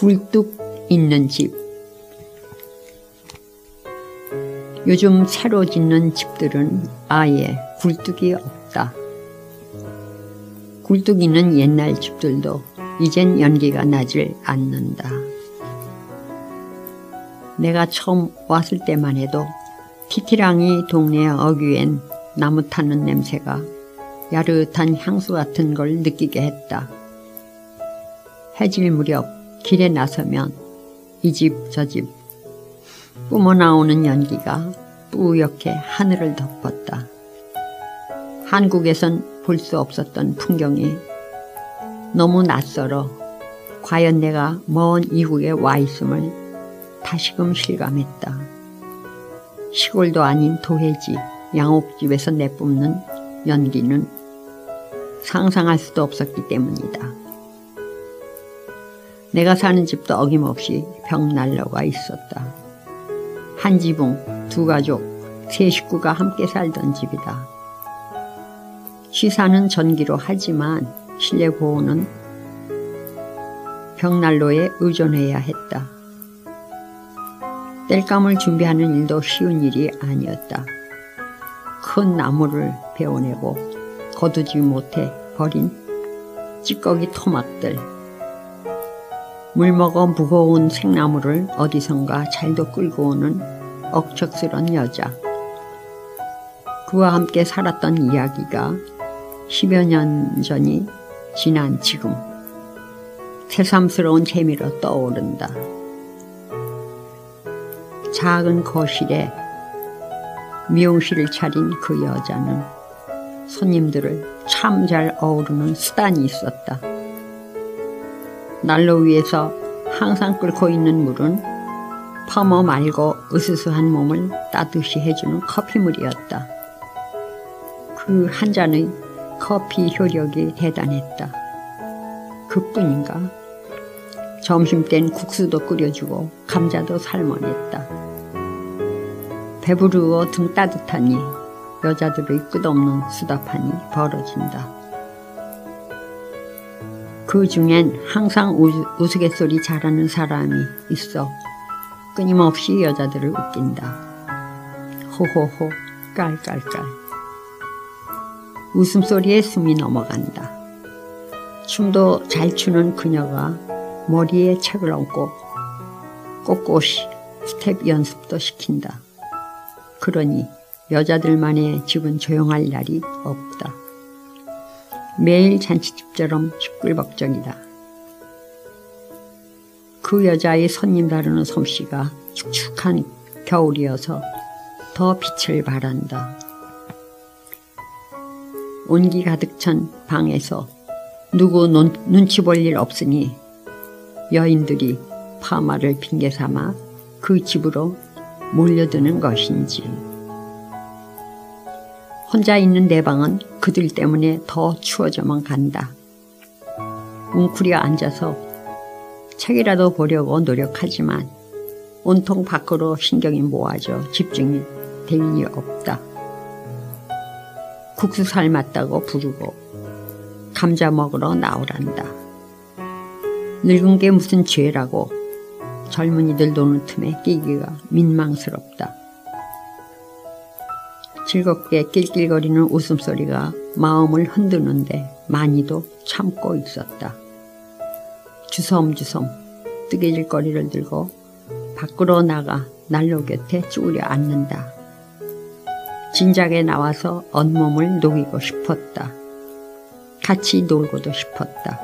굴뚝 있는 집 요즘 새로 짓는 집들은 아예 굴뚝이 없다. 굴뚝 있는 옛날 집들도 이젠 연기가 나질 않는다. 내가 처음 왔을 때만 해도 티티랑이 동네 어귀엔 나무 타는 냄새가 야릇한 향수 같은 걸 느끼게 했다. 해질 무렵 길에 나서면 이 집 저 집 뿜어나오는 연기가 뿌옇게 하늘을 덮었다. 한국에선 볼 수 없었던 풍경이 너무 낯설어 과연 내가 먼 이국에 와 있음을 다시금 실감했다. 시골도 아닌 도해지 양옥집에서 내뿜는 연기는 상상할 수도 없었기 때문이다. 내가 사는 집도 어김없이 벽난로가 있었다. 한 지붕, 두 가족, 세 식구가 함께 살던 집이다. 시사는 전기로 하지만 실내 보호는 벽난로에 의존해야 했다. 땔감을 준비하는 일도 쉬운 일이 아니었다. 큰 나무를 베어내고 거두지 못해 버린 찌꺼기 토막들, 물먹어 무거운 생나무를 어디선가 잘도 끌고 오는 억척스런 여자. 그와 함께 살았던 이야기가 10여 년 전이 지난 지금 새삼스러운 재미로 떠오른다. 작은 거실에 미용실을 차린 그 여자는 손님들을 참 잘 어우르는 수단이 있었다. 난로 위에서 항상 끓고 있는 물은 퍼머 말고 으스스한 몸을 따뜻이 해주는 커피물이었다. 그 한 잔의 커피 효력이 대단했다. 그뿐인가? 점심 땐 국수도 끓여주고 감자도 삶아냈다. 배부르고 등 따뜻하니 여자들의 끝없는 수다판이 벌어진다. 그 중엔 항상 우스갯소리 잘하는 사람이 있어 끊임없이 여자들을 웃긴다. 호호호 깔깔깔 웃음소리에 숨이 넘어간다. 춤도 잘 추는 그녀가 머리에 책을 얹고 꼿꼿이 스텝 연습도 시킨다. 그러니 여자들만의 집은 조용할 날이 없다. 매일 잔치집처럼 시끌벅적이다. 그 여자의 손님 다루는 솜씨가 축축한 겨울이어서 더 빛을 발한다. 온기 가득 찬 방에서 누구 눈, 눈치 볼 일 없으니 여인들이 파마를 핑계 삼아 그 집으로 몰려드는 것인지. 혼자 있는 내 방은 그들 때문에 더 추워져만 간다. 웅크려 앉아서 책이라도 보려고 노력하지만 온통 밖으로 신경이 모아져 집중이 되이 없다. 국수 삶았다고 부르고 감자 먹으러 나오란다. 늙은 게 무슨 죄라고 젊은이들 노는 틈에 끼기가 민망스럽다. 즐겁게 낄낄거리는 웃음소리가 마음을 흔드는데 많이도 참고 있었다. 주섬주섬 뜨개질 거리를 들고 밖으로 나가 난로 곁에 쭈그려 앉는다. 진작에 나와서 온몸을 녹이고 싶었다. 같이 놀고도 싶었다.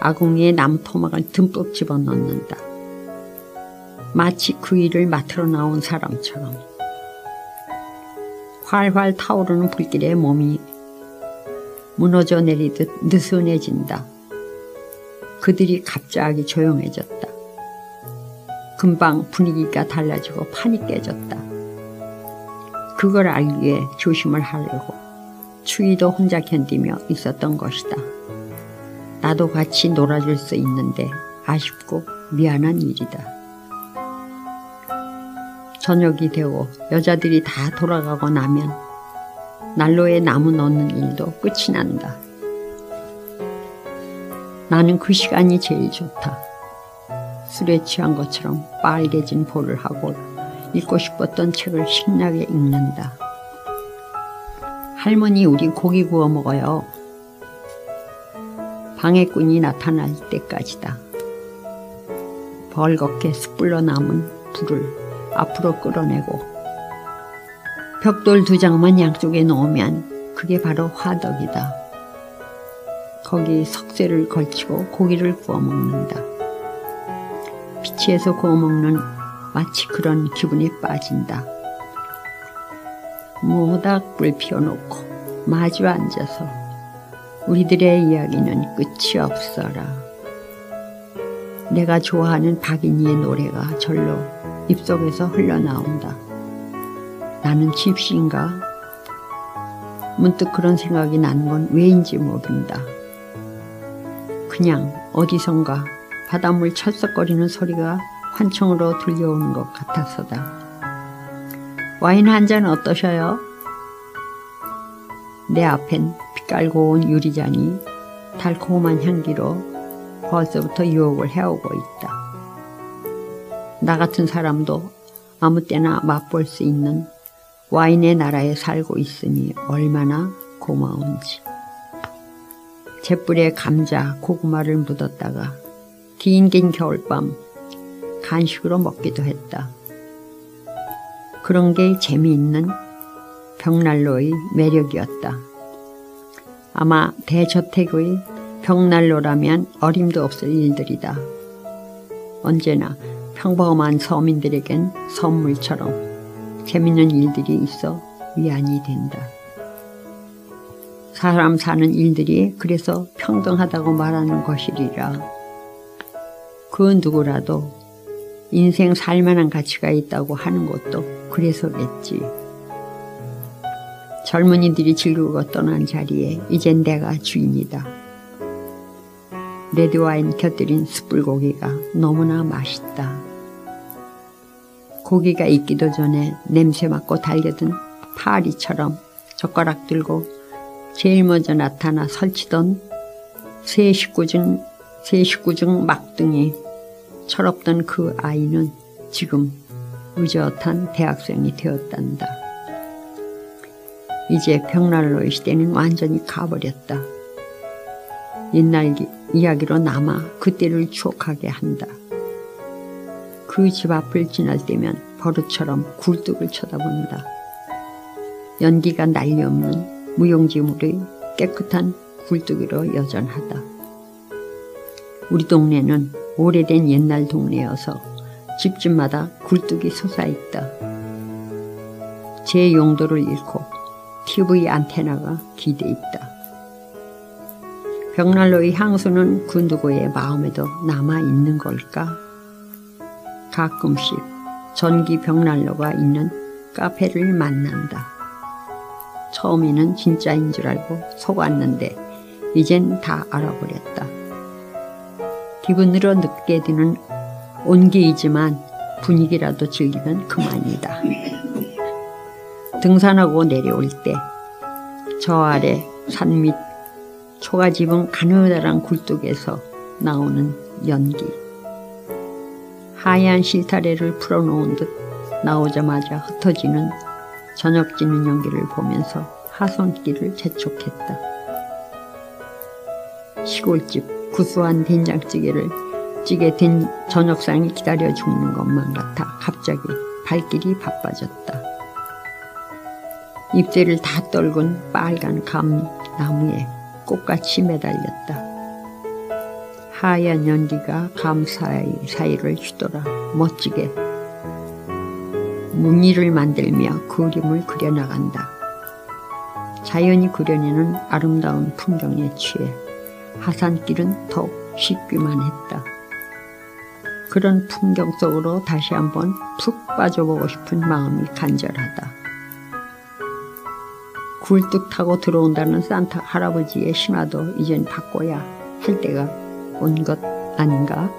아궁이에 나무 토막을 듬뿍 집어넣는다. 마치 그 일을 맡으러 나온 사람처럼 활활 타오르는 불길에 몸이 무너져 내리듯 느슨해진다. 그들이 갑자기 조용해졌다. 금방 분위기가 달라지고 판이 깨졌다. 그걸 알기에 조심을 하려고 추위도 혼자 견디며 있었던 것이다. 나도 같이 놀아줄 수 있는데 아쉽고 미안한 일이다. 저녁이 되고 여자들이 다 돌아가고 나면 난로에 나무 넣는 일도 끝이 난다. 나는 그 시간이 제일 좋다. 술에 취한 것처럼 빨개진 볼을 하고 읽고 싶었던 책을 신나게 읽는다. 할머니 우리 고기 구워 먹어요. 방해꾼이 나타날 때까지다. 벌겋게 숯불로 남은 불을 앞으로 끌어내고 벽돌 두 장만 양쪽에 놓으면 그게 바로 화덕이다. 거기 석쇠를 걸치고 고기를 구워 먹는다. 피치에서 구워 먹는 마치 그런 기분에 빠진다. 모닥불 피워놓고 마주 앉아서 우리들의 이야기는 끝이 없어라. 내가 좋아하는 박인희의 노래가 절로 입속에서 흘러나온다. 나는 집시인가? 문득 그런 생각이 나는 건 왜인지 모른다. 그냥 어디선가 바닷물 철썩거리는 소리가 환청으로 들려오는 것 같아서다. 와인 한 잔 어떠셔요? 내 앞엔 빛깔고 온 유리잔이 달콤한 향기로 벌써부터 유혹을 해오고 있다. 나 같은 사람도 아무 때나 맛볼 수 있는 와인의 나라에 살고 있으니 얼마나 고마운지. 잿불에 감자, 고구마를 묻었다가 긴긴 겨울밤 간식으로 먹기도 했다. 그런 게 재미있는 벽난로의 매력이었다. 아마 대저택의 벽난로라면 어림도 없을 일들이다. 언제나 평범한 서민들에겐 선물처럼 재밌는 일들이 있어 위안이 된다. 사람 사는 일들이 그래서 평등하다고 말하는 것이리라. 그 누구라도 인생 살만한 가치가 있다고 하는 것도 그래서겠지. 젊은이들이 즐거워 떠난 자리에 이젠 내가 주인이다. 레드와인 곁들인 숯불고기가 너무나 맛있다. 고기가 익기도 전에 냄새 맡고 달려든 파리처럼 젓가락 들고 제일 먼저 나타나 설치던 세 식구 중, 세 식구 중 막둥이 철없던 그 아이는 지금 의젓한 대학생이 되었단다. 이제 벽난로의 시대는 완전히 가버렸다. 옛날 이야기로 남아 그때를 추억하게 한다. 그 집 앞을 지날 때면 버릇처럼 굴뚝을 쳐다본다. 연기가 난리 없는 무용지물의 깨끗한 굴뚝으로 여전하다. 우리 동네는 오래된 옛날 동네여서 집집마다 굴뚝이 솟아있다. 제 용도를 잃고 TV 안테나가 기대 있다. 벽난로의 향수는 그 누구의 마음에도 남아있는 걸까? 가끔씩 전기 벽난로가 있는 카페를 만난다. 처음에는 진짜인 줄 알고 속았는데 이젠 다 알아버렸다. 기분으로 늦게 드는 온기이지만 분위기라도 즐기면 그만이다. 등산하고 내려올 때 저 아래 산 밑 초가집은 가느다란 굴뚝에서 나오는 연기. 하얀 실타래를 풀어놓은 듯 나오자마자 흩어지는 저녁 지는 연기를 보면서 하손길을 재촉했다. 시골집 구수한 된장찌개를 찌개 된 저녁상이 기다려 죽는 것만 같아 갑자기 발길이 바빠졌다. 잎새를 다 떨군 빨간 감나무에 꽃같이 매달렸다. 하얀 연기가 감 사이 사이를 휘돌아 멋지게 무늬를 만들며 그림을 그려나간다. 자연이 그려내는 아름다운 풍경에 취해 하산길은 더욱 쉽기만 했다. 그런 풍경 속으로 다시 한번 푹 빠져보고 싶은 마음이 간절하다. 굴뚝 타고 들어온다는 산타 할아버지의 신화도 이젠 바꿔야 할 때가 온 것 아닌가?